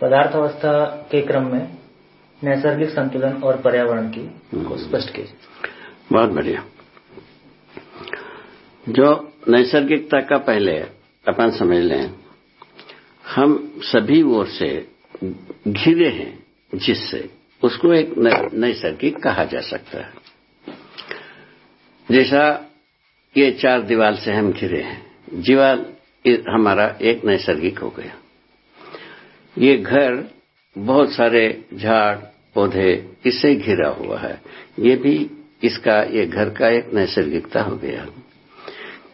पदार्थ अवस्था के क्रम में नैसर्गिक संतुलन और पर्यावरण की को स्पष्ट कीजिए। बहुत बढ़िया। जो नैसर्गिकता का पहले अपन समझ लें हम सभी ओर से घिरे हैं जिससे उसको एक नैसर्गिक कहा जा सकता है। जैसा ये चार दीवार से हम घिरे हैं दीवार हमारा एक नैसर्गिक हो गया। ये घर, बहुत सारे झाड़, पौधे, इससे घिरा हुआ है। ये भी इसका, ये घर का एक नैसर्गिकता हो गया।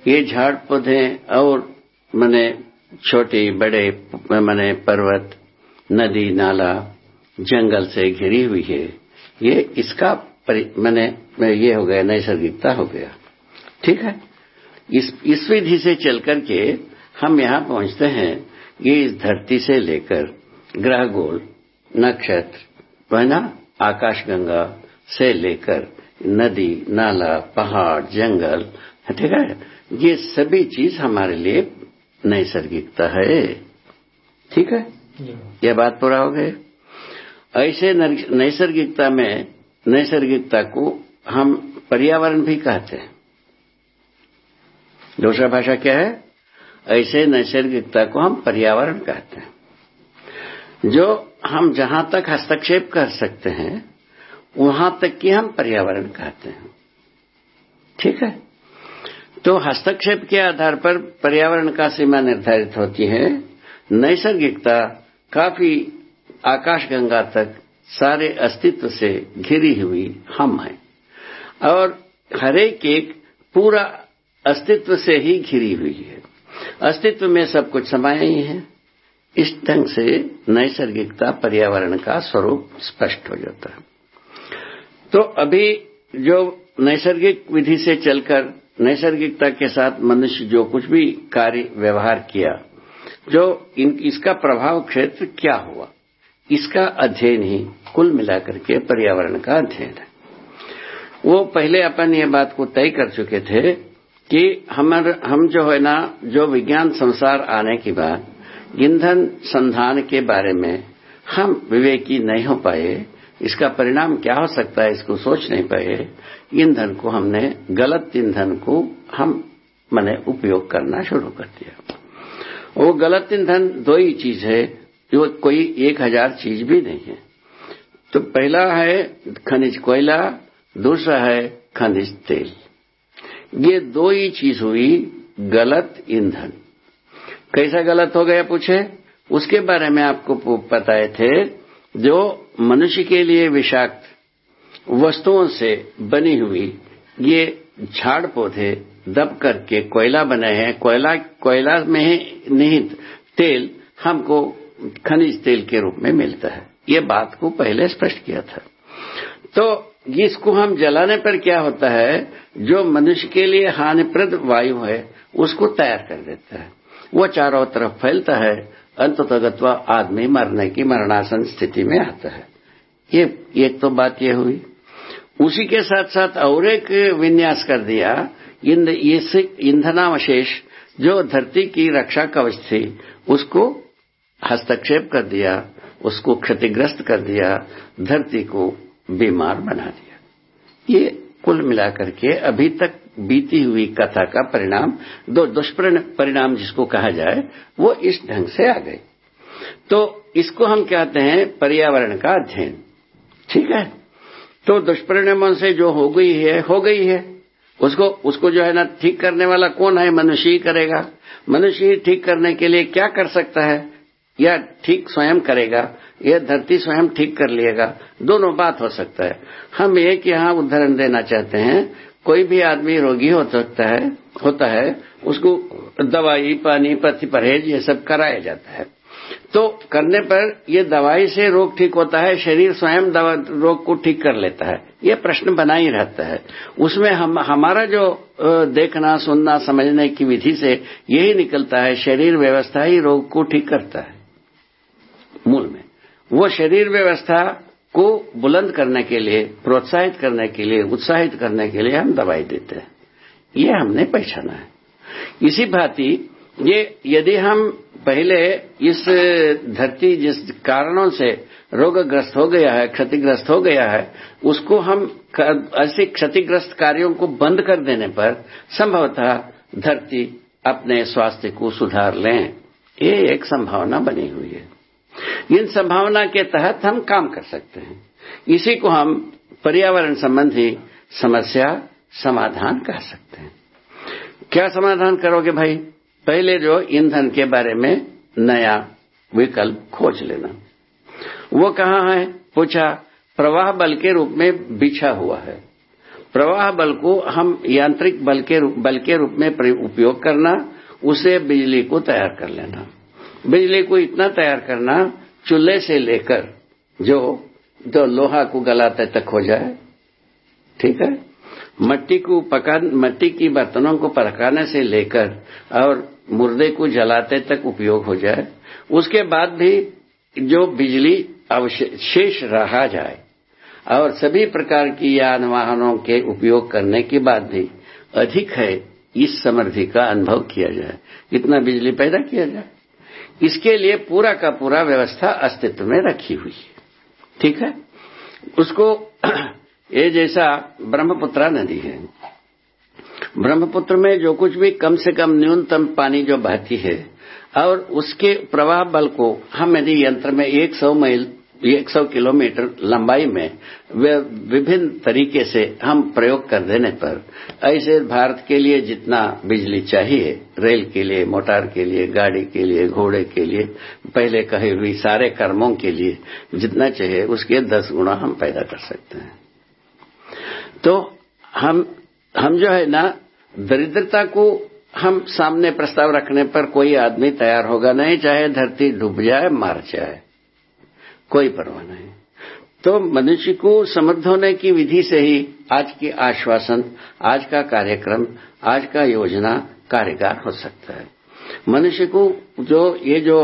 ये झाड़, पौधे और मने छोटे, बड़े, मने पर्वत, नदी, नाला, जंगल से घिरी हुई है। ये इसका मैंने, ये हो गया, नैसर्गिकता हो गया। ठीक है? इस इस विधि से चल करके हम यहाँ पहुँचते हैं, ये इस धरती से लेकर। ग्रह गोल नक्षत्र है ना आकाशगंगा से लेकर नदी नाला पहाड़ जंगल ठीक है? ये सभी चीज़ हमारे लिए नैसर्गिकता है। ठीक है? यह बात पूरा हो गई। ऐसे नैसर्गिकता में नैसर्गिकता को हम पर्यावरण भी कहते हैं। दूसरा भाषा क्या है? ऐसे नैसर्गिकता को हम पर्यावरण कहते हैं। जो हम जहाँ तक हस्तक्षेप कर सकते हैं, वहाँ तक की हम पर्यावरण कहते हैं। ठीक है? तो हस्तक्षेप के आधार पर पर्यावरण का सीमा निर्धारित होती है। नैसर्गिकता काफ़ी आकाशगंगा तक सारे अस्तित्व से घिरी हुई हम हैं। और हरेक एक पूरा अस्तित्व से ही घिरी हुई है। अस्तित्व में सब कुछ समाया ही है। इस ढंग से नैसर्गिकता पर्यावरण का स्वरूप स्पष्ट हो जाता है। तो अभी जो नैसर्गिक विधि से चलकर नैसर्गिकता के साथ मनुष्य जो कुछ भी कार्य व्यवहार किया जो इन, इसका प्रभाव क्षेत्र क्या हुआ? इसका अध्ययन ही कुल मिलाकर के पर्यावरण का अध्ययन है। वो पहले अपन ये बात को तय कर चुके थे कि हमार हम जो है ना जो विज्ञान संसार आने के बाद ईंधन संधान के बारे में हम विवेकी नहीं हो पाए, इसका परिणाम क्या हो सकता है इसको सोच नहीं पाए, ईंधन को हमने, गलत ईंधन को हम, मैंने उपयोग करना शुरू कर दिया। वो गलत ईंधन दो ही चीज़ है, जो कोई एक हज़ार चीज़ भी नहीं है। तो पहला है खनिज कोयला, दूसरा है खनिज तेल। ये दो ही चीज़ हुई गलत ईंधन। कैसा गलत हो गया पूछे? उसके बारे में आपको बताए थे जो मनुष्य के लिए विषाक्त वस्तुओं से बनी हुई ये झाड़ पौधे दब करके कोयला बने हैं। कोयला कोयला में निहित तेल हमको खनिज तेल के रूप में मिलता है। ये बात को पहले स्पष्ट किया था। तो इसको हम जलाने पर क्या होता है? जो मनुष्य के लिए हानिप्रद वायु है, उसको तैयार कर देता है। वो चारों तरफ़ फैलता है, अंततगत्वा आदमी मरने की मरणासन स्थिति में आता है। ये, एक तो बात ये हुई। उसी के साथ साथ और एक विन्यास कर दिया ईंधनावशेष जो धरती की रक्षा कवच थी, उसको हस्तक्षेप कर दिया, उसको क्षतिग्रस्त कर दिया, धरती को बीमार बना दिया। ये कुल मिलाकर के अभी तक बीती हुई कथा का परिणाम, दो दुष्परिणाम जिसको कहा जाए, वो इस ढंग से आ गए। तो इसको हम कहते हैं पर्यावरण का अध्ययन। ठीक है? तो दुष्परिणामों से जो हो गई है, हो गई है। उसको उसको जो है ना, ठीक करने वाला कौन है? मनुष्य ही करेगा। मनुष्य ही ठीक करने के लिए क्या कर सकता है? या ठीक स्वयं करेगा, यह धरती स्वयं ठीक कर लिएगा दोनों बात हो सकता है। हम एक यहाँ उदाहरण देना चाहते हैं, कोई भी आदमी रोगी हो सकता है, होता है, उसको दवाई, पानी पति परहेज, ये सब कराया जाता है। तो करने पर ये दवाई से रोग ठीक होता है, शरीर स्वयं दवा, रोग को ठीक कर लेता है। ये प्रश्न बना ही रहता है। उसमें हम, हमारा जो देखना, सुनना, समझने की विधि से यही निकलता है, शरीर व्यवस्था ही रोग को ठीक करता है। वो शरीर व्यवस्था को बुलंद करने के लिए, प्रोत्साहित करने के लिए, उत्साहित करने के लिए हम दवाई देते हैं। ये हमने पहचाना है। इसी भांति, ये यदि हम पहले इस धरती जिस कारणों से रोगग्रस्त हो गया है, क्षतिग्रस्त हो गया है, उसको हम ऐसे क्षतिग्रस्त कार्यों को बंद कर देने पर संभवतः धरती अपने स्वास्थ्य को सुधार लें। ये एक संभावना बनी हुई है। इन संभावना के तहत हम काम कर सकते हैं। इसी को हम पर्यावरण संबंधी समस्या समाधान कह सकते हैं। क्या समाधान करोगे भाई? पहले जो ईंधन के बारे में नया विकल्प खोज लेना। वो कहाँ है? पूछा, प्रवाह बल के रूप में बिछा हुआ है। प्रवाह बल को हम यांत्रिक बल के रूप, बल के रूप में उपयोग करना, उसे बिजली को तैयार कर लेना। बिजली को इतना तैयार करना चूल्हे से लेकर जो जो लोहा को गलाते तक हो जाए, ठीक है? मट्टी को पका, मट्टी की बर्तनों को पकाने से लेकर और मुर्दे को जलाते तक उपयोग हो जाए, उसके बाद भी जो बिजली शेष रहा जाए और सभी प्रकार की यान वाहनों के उपयोग करने के बाद भी अधिक है, इस समृद्धि का अनुभव किया जाए। इतना बिजली पैदा किया जाए? इसके लिए पूरा का पूरा व्यवस्था अस्तित्व में रखी हुई है। ठीक है? उसको ये जैसा ब्रह्मपुत्रा नदी है। ब्रह्मपुत्र में जो कुछ भी कम से कम न्यूनतम पानी जो बहती है, और उसके प्रवाह बल को हम यदि यंत्र में 100 मील 100 किलोमीटर लंबाई में विभिन्न तरीके से हम प्रयोग कर देने पर, ऐसे भारत के लिए जितना बिजली चाहिए, रेल के लिए, मोटार के लिए, गाड़ी के लिए, घोड़े के लिए, पहले कही हुई सारे कर्मों के लिए जितना चाहिए, उसके दस गुना हम पैदा कर सकते हैं। तो हम हम जो है ना, दरिद्रता को हम सामने प्रस्ताव रखने पर कोई आदमी तैयार होगा नहीं, चाहे धरती डूब जाए, मार जाए। कोई परवाह नहीं। तो मनुष्य को समृद्ध होने की विधि से ही आज की आश्वासन आज का कार्यक्रम आज का योजना कार्यकार हो सकता है। मनुष्य को जो ये जो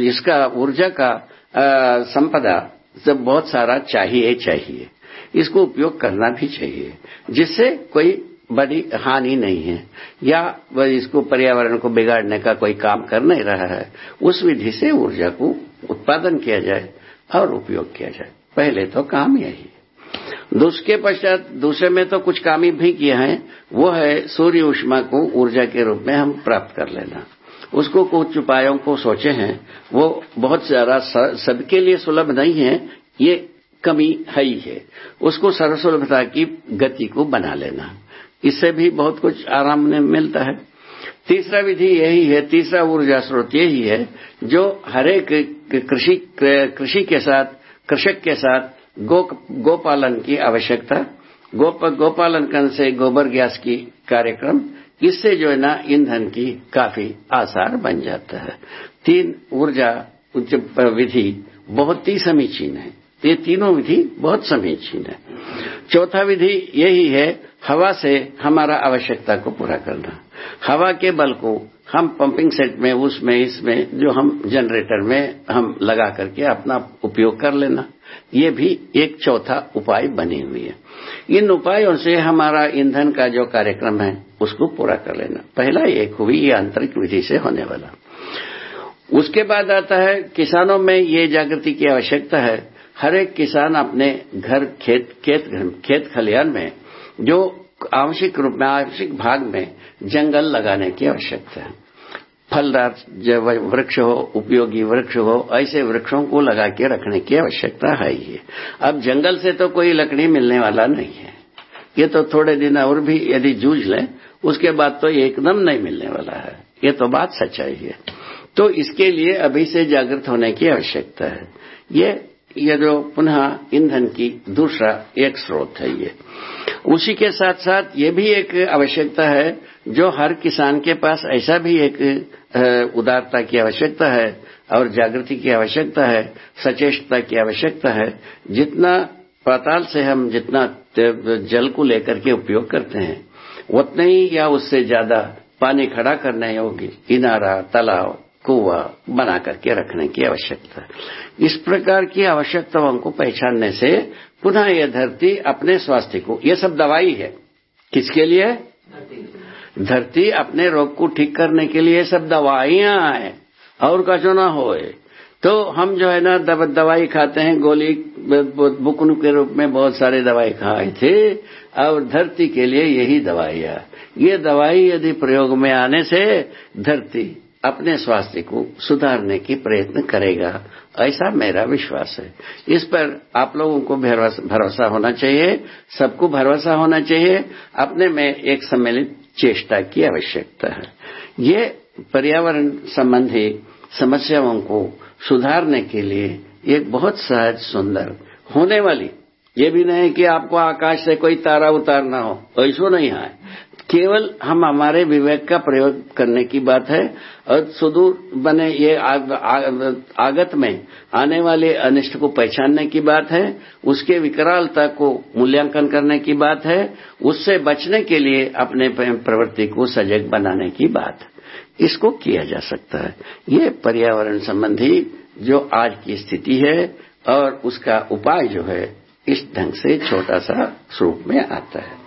इसका ऊर्जा का आ, संपदा जब बहुत सारा चाहिए चाहिए। इसको उपयोग करना भी चाहिए जिससे कोई बड़ी हानि नहीं है या वह इसको पर्यावरण को बिगाड़ने का कोई काम कर नहीं रहा है उस विधि से ऊर्जा को उत्पादन किया जाए और उपयोग किया जाए। पहले तो काम यही है। उसके पश्चात, दूसरे में तो कुछ काम भी किया है, वो है सूर्य उष्मा को ऊर्जा के रूप में हम प्राप्त कर लेना। उसको कुछ उपायों को सोचे हैं, वो बहुत ज़्यादा सबके लिए सुलभ नहीं है, ये कमी है ही है। उसको सर्वसुलभता की गति को बना लेना। इससे भी बहुत कुछ आराम मिलता है। तीसरा विधि यही है तीसरा ऊर्जा स्रोत यही है जो हरेक कृषि कृषि के साथ कृषक के साथ गो गोपालन की आवश्यकता गो, गोपालन से गोबर गैस की कार्यक्रम इससे जो है ना ईंधन की काफ़ी आसार बन जाता है। तीन ऊर्जा विधि बहुत ही समीचीन है। ये तीनों विधि बहुत समीचीन है। चौथा विधि यही है हवा से हमारा आवश्यकता को पूरा करना। हवा के बल को हम पंपिंग सेट में, उसमें, इसमें, जो हम जनरेटर में हम लगा करके अपना उपयोग कर लेना। ये भी एक चौथा उपाय बनी हुई है। इन उपायों से हमारा ईंधन का जो कार्यक्रम है, उसको पूरा कर लेना। पहला एक हुई ये आंतरिक विधि से होने वाला। उसके बाद आता है, किसानों में ये जागृति की आवश्यकता है। हर एक किसान अपने घर, खेत खेत खेत खलियान में जो आवश्यक रूप में, आवश्यक भाग में जंगल लगाने की आवश्यकता है। फलदार जब वृक्ष हो, उपयोगी वृक्ष हो, ऐसे वृक्षों को लगा के रखने की आवश्यकता है ही। अब जंगल से तो कोई लकड़ी मिलने वाला नहीं है। ये तो थोड़े दिन और भी यदि जूझ लें, उसके बाद तो एकदम नहीं मिलने वाला है। ये तो बात सच्चाई है। तो इसके लिए अभी से जागृत होने की आवश्यकता है। ये ये जो पुनः ईंधन की दूसरा एक स्रोत है ये। उसी के साथ साथ ये भी एक आवश्यकता है, जो हर किसान के पास ऐसा भी एक उदारता की आवश्यकता है और जागृति की आवश्यकता है सचेतता की आवश्यकता है। जितना पाताल से हम जितना जल को लेकर के उपयोग करते हैं, उतने ही या उससे ज़्यादा पानी खड़ा करने योग्य किनारा, तालाब कुआ बना करके रखने की आवश्यकता। इस प्रकार की आवश्यकताओं को पहचानने से पुनः यह धरती अपने स्वास्थ्य को ये सब दवाई है। किसके लिए? धरती अपने रोग को ठीक करने के लिए सब दवाइयाँ आए और कचो ना होए। तो हम जो है ना दव, दवाई खाते हैं गोली बुकन के रूप में बहुत सारे दवाई खाए थे और धरती के लिए यही दवाइयाँ। ये दवाई यदि प्रयोग में आने से धरती अपने स्वास्थ्य को सुधारने की प्रयत्न करेगा। ऐसा मेरा विश्वास है। इस पर आप लोगों को भरोसा होना चाहिए। सबको भरोसा होना चाहिए। अपने में एक सम्मिलित चेष्टा की आवश्यकता है। ये पर्यावरण संबंधी समस्याओं को सुधारने के लिए एक बहुत सहज, सुंदर, होने वाली, ये भी नहीं कि आपको आकाश से कोई तारा उतारना हो। ऐसा नहीं है। केवल हम हमारे विवेक का प्रयोग करने की बात है और सुदूर बने ये आग, आग, आगत में आने वाले अनिष्ट को पहचानने की बात है उसके विकरालता को मूल्यांकन करने की बात है उससे बचने के लिए अपने प्रवृत्ति को सजग बनाने की बात। इसको किया जा सकता है। ये पर्यावरण संबंधी जो आज की स्थिति है और उसका उपाय जो है इस ढंग से छोटा सा स्वरूप में आता है।